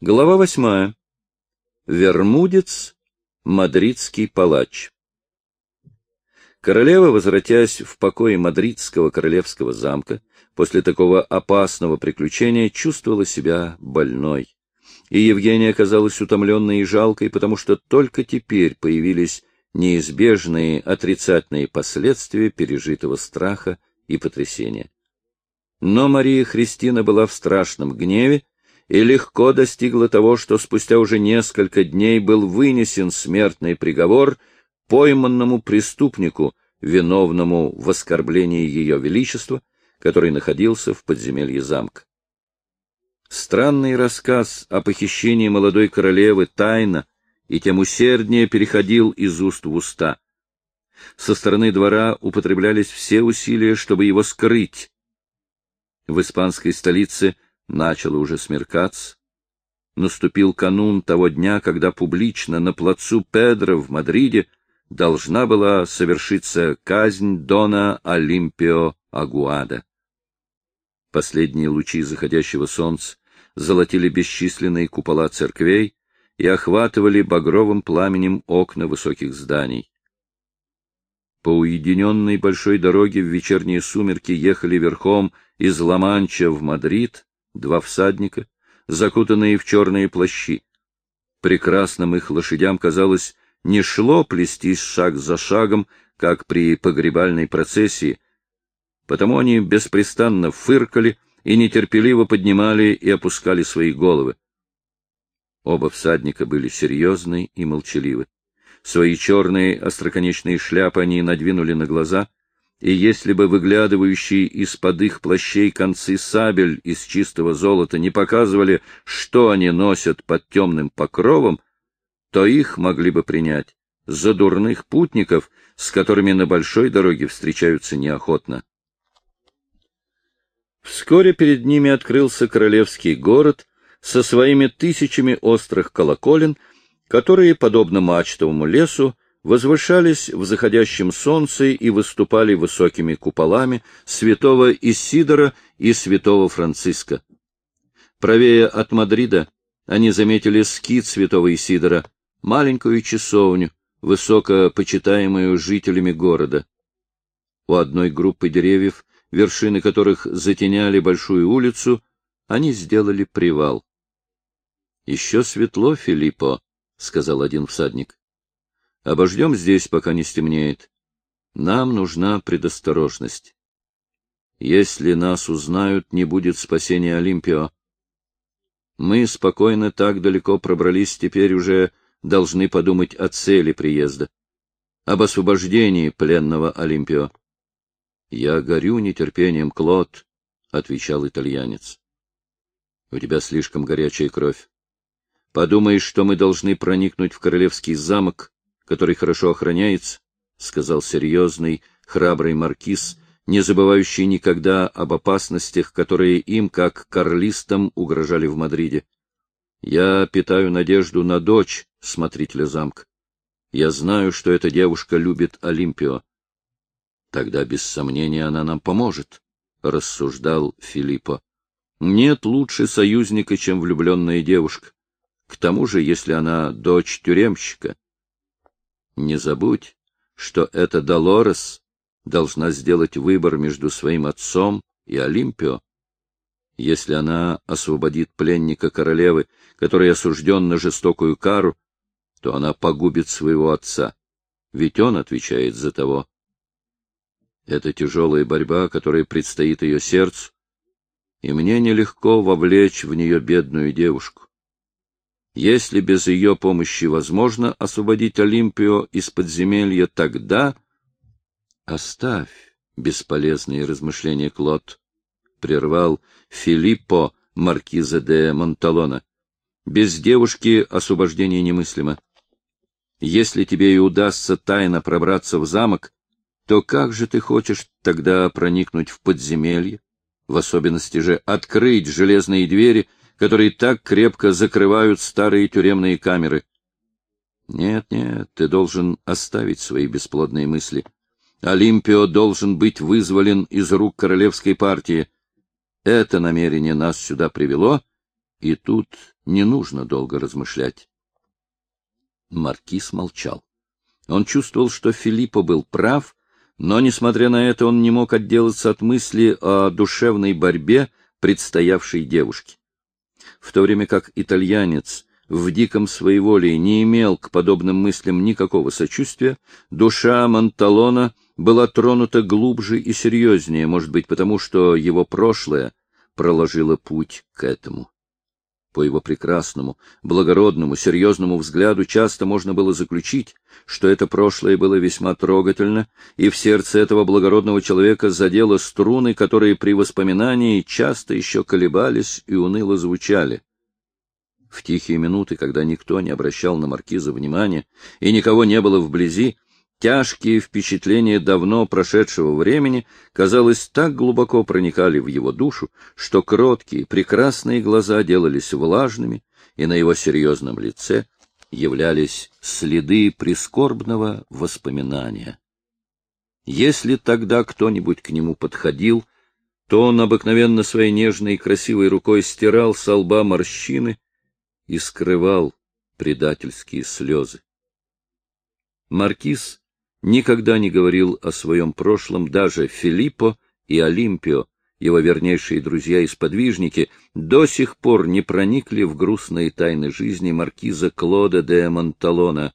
Глава восьмая. Вермудец, мадридский палач. Королева, возвратясь в покое мадридского королевского замка, после такого опасного приключения чувствовала себя больной. И Евгения оказалась утомленной и жалкой, потому что только теперь появились неизбежные отрицательные последствия пережитого страха и потрясения. Но Мария Христина была в страшном гневе и легко достигла того, что спустя уже несколько дней был вынесен смертный приговор пойманному преступнику, виновному в оскорблении ее величества, который находился в подземелье замка. Странный рассказ о похищении молодой королевы тайно и тем усерднее переходил из уст в уста. Со стороны двора употреблялись все усилия, чтобы его скрыть. В испанской столице начало уже смеркаться. Наступил канун того дня, когда публично на плацу Педро в Мадриде должна была совершиться казнь Дона Олимпио Агуада. Последние лучи заходящего солнца золотили бесчисленные купола церквей и охватывали багровым пламенем окна высоких зданий. По уединенной большой дороге в вечерние сумерки ехали верхом из Ла-Манча в Мадрид два всадника, закутанные в черные плащи. Прекрасным их лошадям, казалось, не шло плестись шаг за шагом, как при погребальной процессии, потому они беспрестанно фыркали и нетерпеливо поднимали и опускали свои головы. Оба всадника были серьезны и молчаливы. Свои черные остроконечные шляпы они надвинули на глаза, и если бы выглядывающие из-под их плащей концы сабель из чистого золота не показывали, что они носят под темным покровом, то их могли бы принять за дурных путников, с которыми на большой дороге встречаются неохотно. Вскоре перед ними открылся королевский город со своими тысячами острых колоколен, которые, подобно мачтовому лесу, возвышались в заходящем солнце и выступали высокими куполами святого Исидора и святого Франциска. Правее от Мадрида они заметили скит святого Исидора, маленькую часовню, высоко почитаемую жителями города. У одной группы деревьев, вершины которых затеняли большую улицу, они сделали привал. — Еще светло, Филиппо, — сказал один всадник. — Обождем здесь, пока не стемнеет. Нам нужна предосторожность. Если нас узнают, не будет спасения Олимпио. Мы спокойно так далеко пробрались теперь уже должны подумать о цели приезда, об освобождении пленного Олимпио. — Я горю нетерпением, Клод, — отвечал итальянец. — У тебя слишком горячая кровь. Подумаешь, что мы должны проникнуть в королевский замок, который хорошо охраняется, — сказал серьезный, храбрый маркиз, не забывающий никогда об опасностях, которые им, как карлистам, угрожали в Мадриде. Я питаю надежду на дочь смотрителя замка. Я знаю, что эта девушка любит Олимпио. Тогда, без сомнения, она нам поможет, — рассуждал Филиппо. Нет лучше союзника, чем влюбленная девушка. К тому же, если она дочь тюремщика. Не забудь, что эта Долорес должна сделать выбор между своим отцом и Олимпио. Если она освободит пленника королевы, который осужден на жестокую кару, то она погубит своего отца, ведь он отвечает за того. Это тяжелая борьба, которая предстоит ее сердцу, и мне нелегко вовлечь в нее бедную девушку. Если без ее помощи возможно освободить Олимпио из подземелья, тогда... Оставь бесполезные размышления, Клод, — прервал Филиппо маркиза де Монталона. Без девушки освобождение немыслимо. Если тебе и удастся тайно пробраться в замок, то как же ты хочешь тогда проникнуть в подземелье, в особенности же открыть железные двери, которые так крепко закрывают старые тюремные камеры? Нет, нет, ты должен оставить свои бесплодные мысли. Олимпио должен быть вызволен из рук королевской партии — это намерение нас сюда привело, И тут не нужно долго размышлять. Маркиз молчал. Он чувствовал, что Филиппо был прав, но, несмотря на это, он не мог отделаться от мысли о душевной борьбе предстоявшей девушке. В то время как итальянец в диком своеволии не имел к подобным мыслям никакого сочувствия, душа Монталона была тронута глубже и серьезнее, может быть, потому что его прошлое проложило путь к этому. По его прекрасному, благородному, серьезному взгляду часто можно было заключить, что это прошлое было весьма трогательно, и в сердце этого благородного человека задело струны, которые при воспоминании часто еще колебались и уныло звучали. В тихие минуты, когда никто не обращал на маркиза внимания и никого не было вблизи, Тяжкие впечатления давно прошедшего времени, казалось, так глубоко проникали в его душу, что кроткие, прекрасные глаза делались влажными, и на его серьезном лице являлись следы прискорбного воспоминания. Если тогда кто-нибудь к нему подходил, то он обыкновенно своей нежной и красивой рукой стирал со лба морщины и скрывал предательские слезы. Маркиз никогда не говорил о своем прошлом даже Филиппо и Олимпио, его вернейшие друзья и сподвижники, до сих пор не проникли в грустные тайны жизни маркиза Клода де Монталона.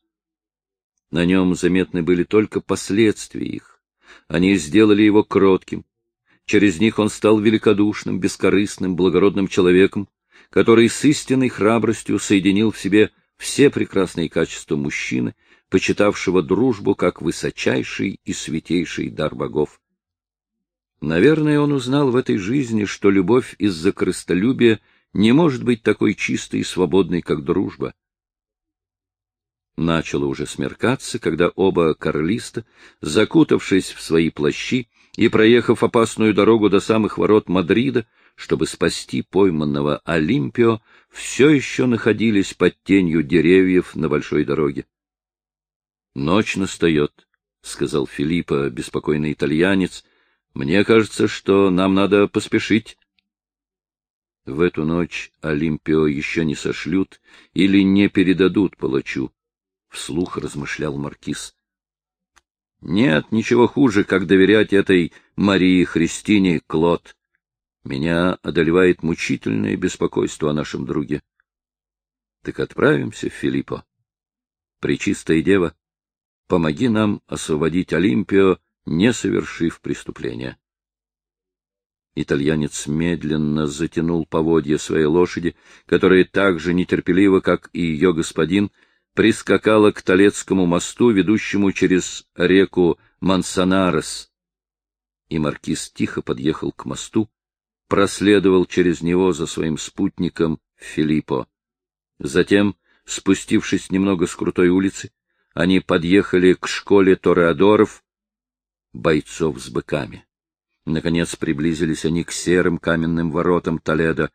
На нем заметны были только последствия их. Они сделали его кротким. Через них он стал великодушным, бескорыстным, благородным человеком, который с истинной храбростью соединил в себе все прекрасные качества мужчины почитавшего дружбу как высочайший и святейший дар богов. Наверное, он узнал в этой жизни, что любовь из-за крыстолюбия не может быть такой чистой и свободной, как дружба. Начало уже смеркаться, когда оба карлиста, закутавшись в свои плащи и проехав опасную дорогу до самых ворот Мадрида, чтобы спасти пойманного Олимпио, все еще находились под тенью деревьев на большой дороге. — Ночь настает, — сказал Филиппа, беспокойный итальянец. — Мне кажется, что нам надо поспешить. В эту ночь Олимпио еще не сошлют или не передадут палачу, — вслух размышлял маркиз. Нет ничего хуже, как доверять этой Марии Христине Клод. Меня одолевает мучительное беспокойство о нашем друге. Так отправимся, Филиппо. Пречистая дева, помоги нам освободить Олимпио, не совершив преступления. Итальянец медленно затянул поводья своей лошади, которая так же нетерпеливо, как и ее господин, прискакала к Толецкому мосту, ведущему через реку Мансонарес. И маркиз тихо подъехал к мосту, проследовал через него за своим спутником Филиппо. Затем, спустившись немного с крутой улицы, они подъехали к школе тореадоров, бойцов с быками. Наконец приблизились они к серым каменным воротам Толедо,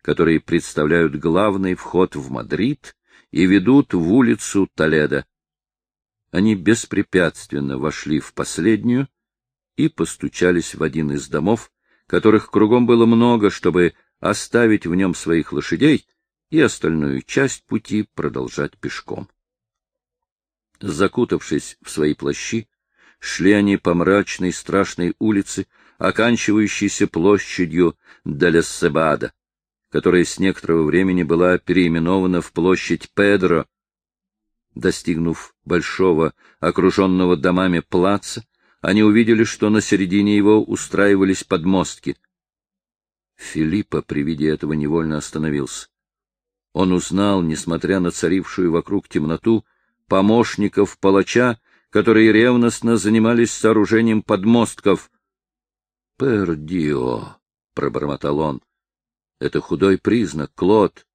которые представляют главный вход в Мадрид и ведут в улицу Толедо. Они беспрепятственно вошли в последнюю и постучались в один из домов, которых кругом было много, чтобы оставить в нем своих лошадей и остальную часть пути продолжать пешком. Закутавшись в свои плащи, шли они по мрачной страшной улице, оканчивающейся площадью Далессебада, которая с некоторого времени была переименована в площадь Педро. Достигнув большого, окруженного домами плаца, они увидели, что на середине его устраивались подмостки. Филиппа при виде этого невольно остановился. Он узнал, несмотря на царившую вокруг темноту, помощников палача, которые ревностно занимались сооружением подмостков. — Пердио, — пробормотал он. — Это худой признак, Клод.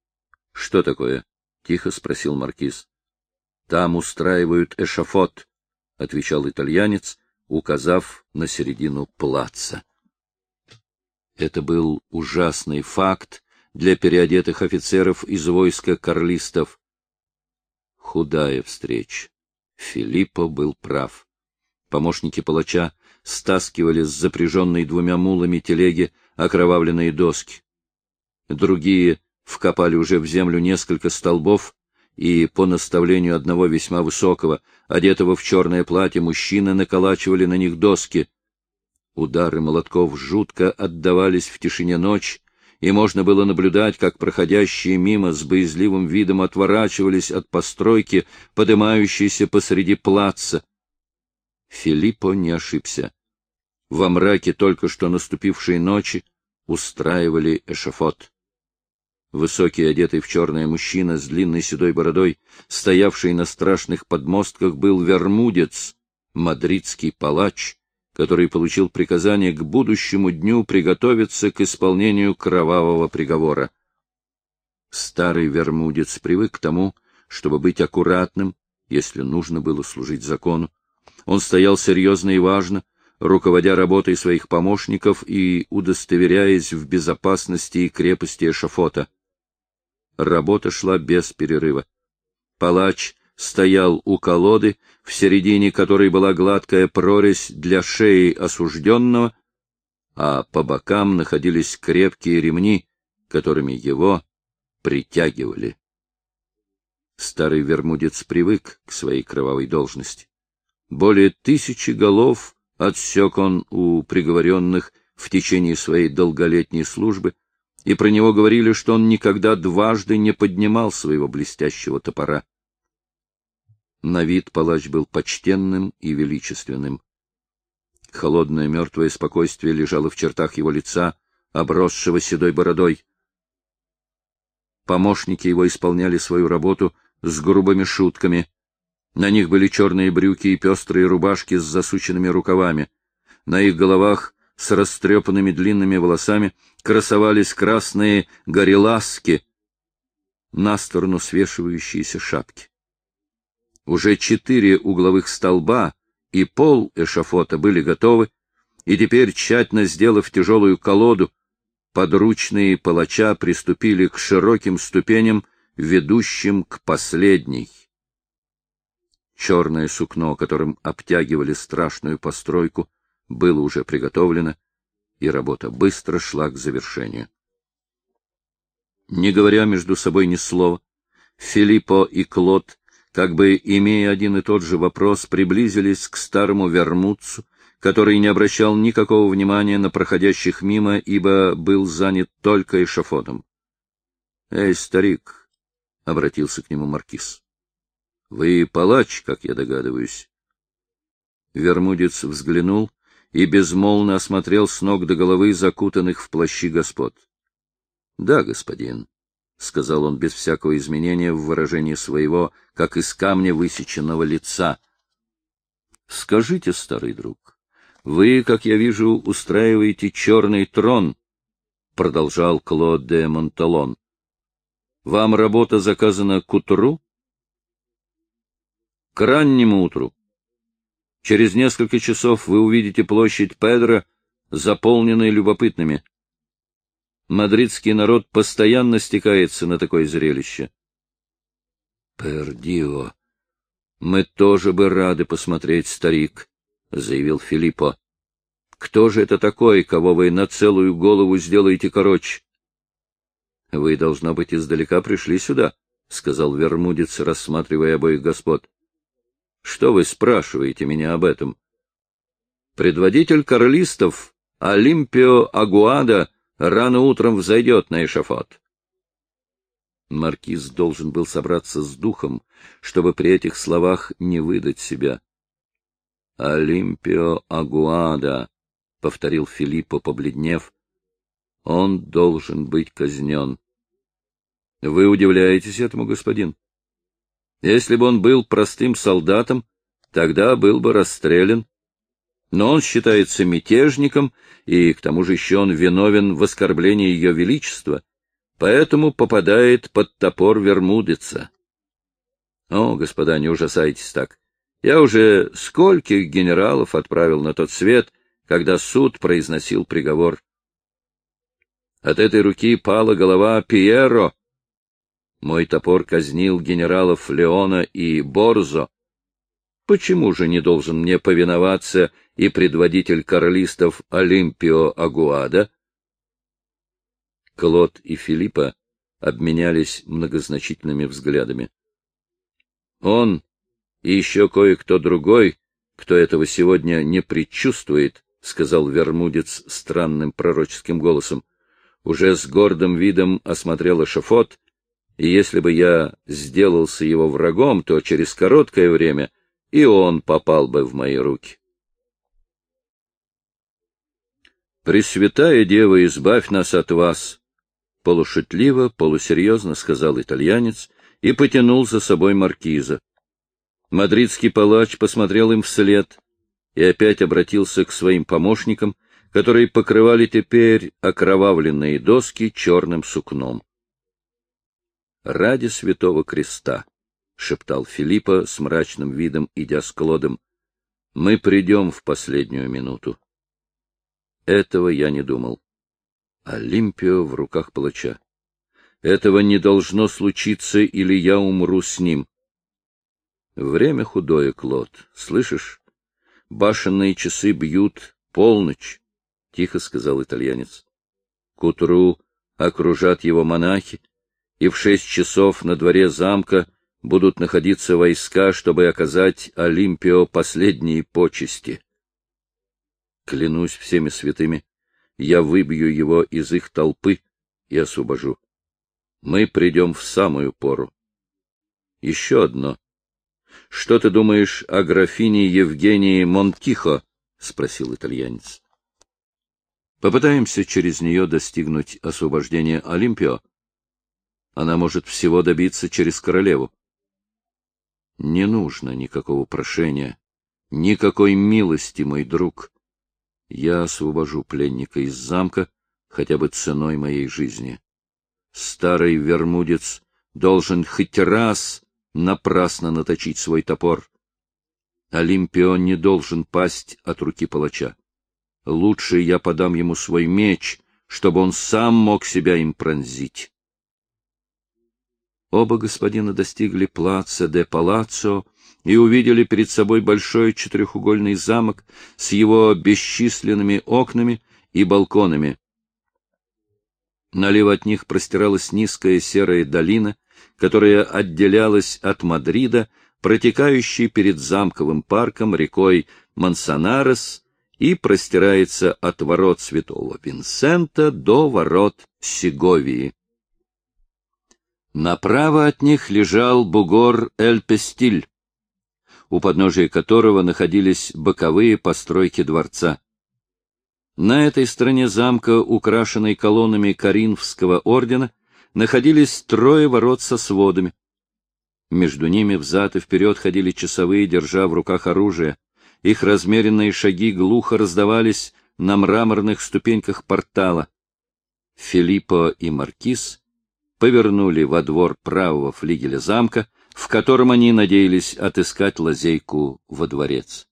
— Что такое? — тихо спросил маркиз. — Там устраивают эшафот, — отвечал итальянец, указав на середину плаца. Это был ужасный факт для переодетых офицеров из войска карлистов худая встреча. Филиппо был прав. Помощники палача стаскивали с запряженной двумя мулами телеги окровавленные доски. Другие вкопали уже в землю несколько столбов, и по наставлению одного весьма высокого, одетого в черное платье мужчины наколачивали на них доски. Удары молотков жутко отдавались в тишине ночь, и можно было наблюдать, как проходящие мимо с боязливым видом отворачивались от постройки, подымающейся посреди плаца. Филиппо не ошибся. Во мраке только что наступившей ночи устраивали эшафот. Высокий, одетый в черное мужчина с длинной седой бородой, стоявший на страшных подмостках, был вермудец, мадридский палач, который получил приказание к будущему дню приготовиться к исполнению кровавого приговора. Старый вермудец привык к тому, чтобы быть аккуратным, если нужно было служить закону. Он стоял серьезно и важно, руководя работой своих помощников и удостоверяясь в безопасности и крепости эшафота. Работа шла без перерыва. Палач стоял у колоды, в середине которой была гладкая прорезь для шеи осужденного, а по бокам находились крепкие ремни, которыми его притягивали. Старый вермудец привык к своей кровавой должности. Более тысячи голов отсек он у приговоренных в течение своей долголетней службы, и про него говорили, что он никогда дважды не поднимал своего блестящего топора. На вид палач был почтенным и величественным. Холодное мертвое спокойствие лежало в чертах его лица, обросшего седой бородой. Помощники его исполняли свою работу с грубыми шутками. На них были черные брюки и пестрые рубашки с засученными рукавами. На их головах с растрепанными длинными волосами красовались красные гореласки, на сторону свешивающиеся шапки. Уже четыре угловых столба и пол эшафота были готовы, и теперь, тщательно сделав тяжелую колоду, подручные палача приступили к широким ступеням, ведущим к последней. Черное сукно, которым обтягивали страшную постройку, было уже приготовлено, и работа быстро шла к завершению. Не говоря между собой ни слова, Филиппо и Клод, как бы имея один и тот же вопрос, приблизились к старому вермутцу, который не обращал никакого внимания на проходящих мимо, ибо был занят только эшафотом. — Эй, старик! — обратился к нему маркиз. — Вы палач, как я догадываюсь. Вермудец взглянул и безмолвно осмотрел с ног до головы закутанных в плащи господ. — Да, господин, — сказал он без всякого изменения в выражении своего, как из камня высеченного лица. — Скажите, старый друг, вы, как я вижу, устраиваете черный трон, — продолжал Клод де Монталон. — Вам работа заказана к утру? — К раннему утру. Через несколько часов вы увидите площадь Педро, заполненной любопытными. Мадридский народ постоянно стекается на такое зрелище. — Пердио, мы тоже бы рады посмотреть, старик, — заявил Филиппо. — Кто же это такой, кого вы на целую голову сделаете короче? — Вы, должно быть, издалека пришли сюда, — сказал Вермудец, рассматривая обоих господ. Что вы спрашиваете меня об этом? Предводитель королистов Олимпио Агуада рано утром взойдет на эшафот. Маркиз должен был собраться с духом, чтобы при этих словах не выдать себя. — Олимпио Агуада, — повторил Филиппо, побледнев, — он должен быть казнен. — Вы удивляетесь этому, господин? Если бы он был простым солдатом, тогда был бы расстрелян. Но он считается мятежником, и к тому же еще он виновен в оскорблении ее величества, поэтому попадает под топор Вермудица. О, господа, не ужасайтесь так. Я уже скольких генералов отправил на тот свет, когда суд произносил приговор. От этой руки пала голова Пьеро, мой топор казнил генералов Леона и Борзо. Почему же не должен мне повиноваться и предводитель королистов Олимпио Агуада? Клод и Филиппа обменялись многозначительными взглядами. Он и еще кое-кто другой, кто этого сегодня не предчувствует, — сказал Вермудец странным пророческим голосом, — уже с гордым видом осмотрел эшафот, и если бы я сделался его врагом, то через короткое время и он попал бы в мои руки. «Пресвятая Дева, избавь нас от вас!» — полушутливо, полусерьезно сказал итальянец и потянул за собой маркиза. Мадридский палач посмотрел им вслед и опять обратился к своим помощникам, которые покрывали теперь окровавленные доски черным сукном. «Ради святого креста!» — шептал Филиппа с мрачным видом, идя с Клодом. — Мы придем в последнюю минуту. Этого я не думал. Олимпио в руках палача. Этого не должно случиться, или я умру с ним. Время худое, Клод, слышишь? Башенные часы бьют полночь, — тихо сказал итальянец. К утру окружат его монахи, и в шесть часов на дворе замка будут находиться войска, чтобы оказать Олимпио последние почести. Клянусь всеми святыми, я выбью его из их толпы и освобожу. Мы придем в самую пору. Еще одно. Что ты думаешь о графине Евгении Монтихо? — спросил итальянец. Попытаемся через нее достигнуть освобождения Олимпио. Она может всего добиться через королеву. Не нужно никакого прошения, никакой милости, мой друг. Я освобожу пленника из замка хотя бы ценой моей жизни. Старый вермудец должен хоть раз напрасно наточить свой топор. Олимпион не должен пасть от руки палача. Лучше я подам ему свой меч, чтобы он сам мог себя им пронзить. Оба господина достигли плаца де Палаццо и увидели перед собой большой четырехугольный замок с его бесчисленными окнами и балконами. Налево от них простиралась низкая серая долина, которая отделялась от Мадрида, протекающей перед замковым парком рекой Мансонарес и простирается от ворот Святого Винсента до ворот Сеговии. Направо от них лежал бугор Эль-Пестиль, у подножия которого находились боковые постройки дворца. На этой стороне замка, украшенной колоннами Каринфского ордена, находились трое ворот со сводами. Между ними взад и вперед ходили часовые, держа в руках оружие. Их размеренные шаги глухо раздавались на мраморных ступеньках портала. Филиппо и Маркиз повернули во двор правого флигеля замка, в котором они надеялись отыскать лазейку во дворец.